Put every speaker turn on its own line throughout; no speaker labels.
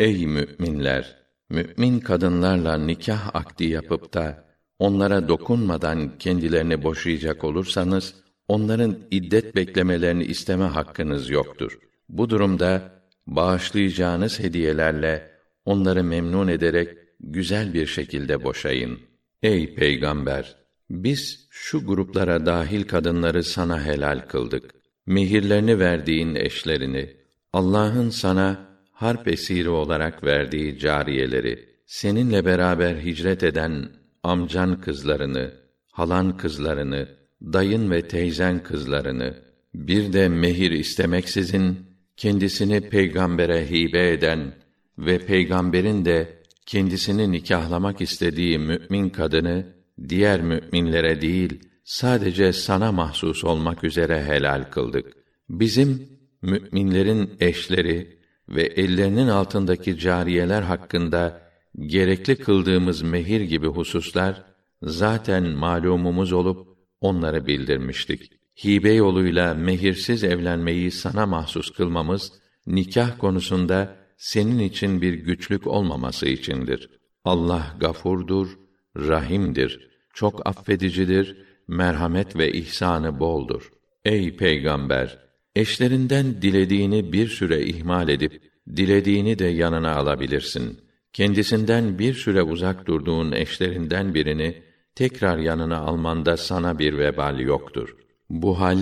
Ey müminler! Mümin kadınlarla nikah akdi yapıp da onlara dokunmadan kendilerini boşayacak olursanız onların iddet beklemelerini isteme hakkınız yoktur. Bu durumda bağışlayacağınız hediyelerle onları memnun ederek güzel bir şekilde boşayın. Ey peygamber, biz şu gruplara dahil kadınları sana helal kıldık. Mehirlerini verdiğin eşlerini, Allah'ın sana harp esiri olarak verdiği cariyeleri, seninle beraber hicret eden amcan kızlarını, halan kızlarını, dayın ve teyzen kızlarını, bir de mehir istemeksizin kendisini peygambere hibe eden ve peygamberin de kendisini nikahlamak istediği mümin kadını diğer müminlere değil sadece sana mahsus olmak üzere helal kıldık. Bizim müminlerin eşleri ve ellerinin altındaki cariyeler hakkında gerekli kıldığımız mehir gibi hususlar zaten malumumuz olup onları bildirmiştik. Hibe yoluyla mehirsiz evlenmeyi sana mahsus kılmamız nikah konusunda senin için bir güçlük olmaması içindir. Allah gafurdur, rahimdir, çok affedicidir, merhamet ve ihsanı boldur. Ey peygamber, eşlerinden dilediğini bir süre ihmal edip dilediğini de yanına alabilirsin. Kendisinden bir süre uzak durduğun eşlerinden birini tekrar yanına almanda sana bir vebal yoktur. Bu hal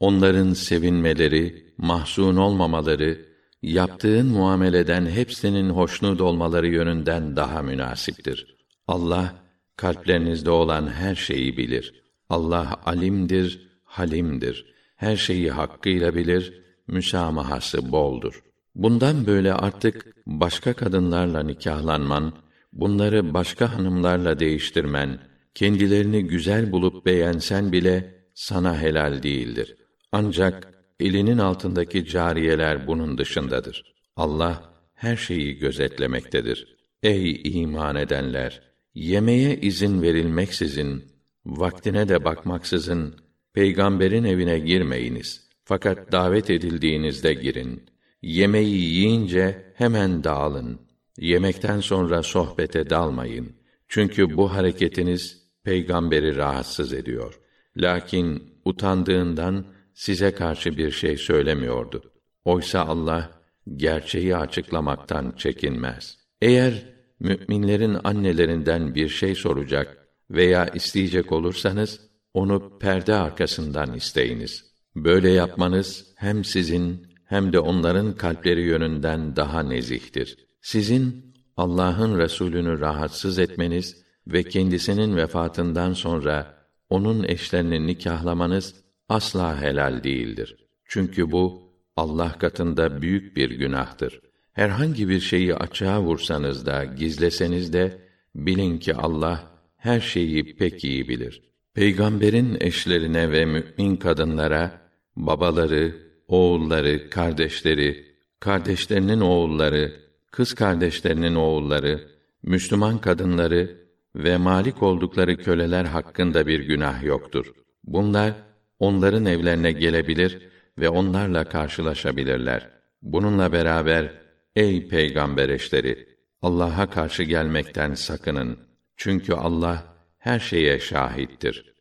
onların sevinmeleri, mahzun olmamaları, yaptığın muameleden hepsinin hoşnut olmaları yönünden daha münasiptir. Allah kalplerinizde olan her şeyi bilir. Allah alimdir, halimdir. Her şeyi hakkıyla bilir, müsamahası boldur. Bundan böyle artık başka kadınlarla nikahlanman, bunları başka hanımlarla değiştirmen, kendilerini güzel bulup beğensen bile sana helal değildir. Ancak elinin altındaki cariyeler bunun dışındadır. Allah her şeyi gözetlemektedir. Ey iman edenler, yemeye izin verilmeksizin, vaktine de bakmaksızın peygamberin evine girmeyiniz. Fakat davet edildiğinizde girin. Yemeği yiyince hemen dağılın. Yemekten sonra sohbete dalmayın. Çünkü bu hareketiniz peygamberi rahatsız ediyor. Lakin utandığından size karşı bir şey söylemiyordu. Oysa Allah gerçeği açıklamaktan çekinmez. Eğer müminlerin annelerinden bir şey soracak veya isteyecek olursanız onu perde arkasından isteyiniz. Böyle yapmanız hem sizin hem de onların kalpleri yönünden daha nezihtir. Sizin Allah'ın Resulünü rahatsız etmeniz ve kendisinin vefatından sonra onun eşlerini nikahlamanız asla helal değildir. Çünkü bu Allah katında büyük bir günahtır. Herhangi bir şeyi açığa vursanız da, gizleseniz de bilin ki Allah her şeyi pek iyi bilir. Peygamberin eşlerine ve mümin kadınlara babaları, oğulları, kardeşleri, kardeşlerinin oğulları, kız kardeşlerinin oğulları, Müslüman kadınları ve malik oldukları köleler hakkında bir günah yoktur. Bunlar onların evlerine gelebilir ve onlarla karşılaşabilirler. Bununla beraber ey peygamber eşleri Allah'a karşı gelmekten sakının. Çünkü Allah her şeye şahittir.